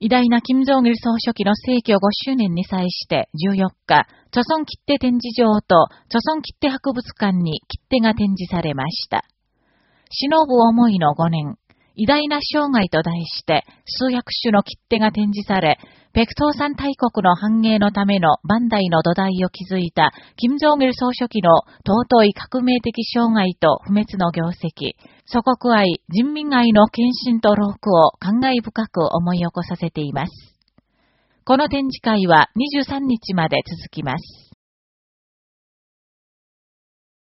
偉大な金正義総書記の逝去5周年に際して14日、著村切手展示場と著村切手博物館に切手が展示されました。忍ぶ思いの5年、偉大な生涯と題して数百種の切手が展示され、北東山大国の繁栄のための万代の土台を築いた、金正義総書記の尊い革命的生涯と不滅の業績、祖国愛、人民愛の献身と労苦を感慨深く思い起こさせています。この展示会は23日まで続きます。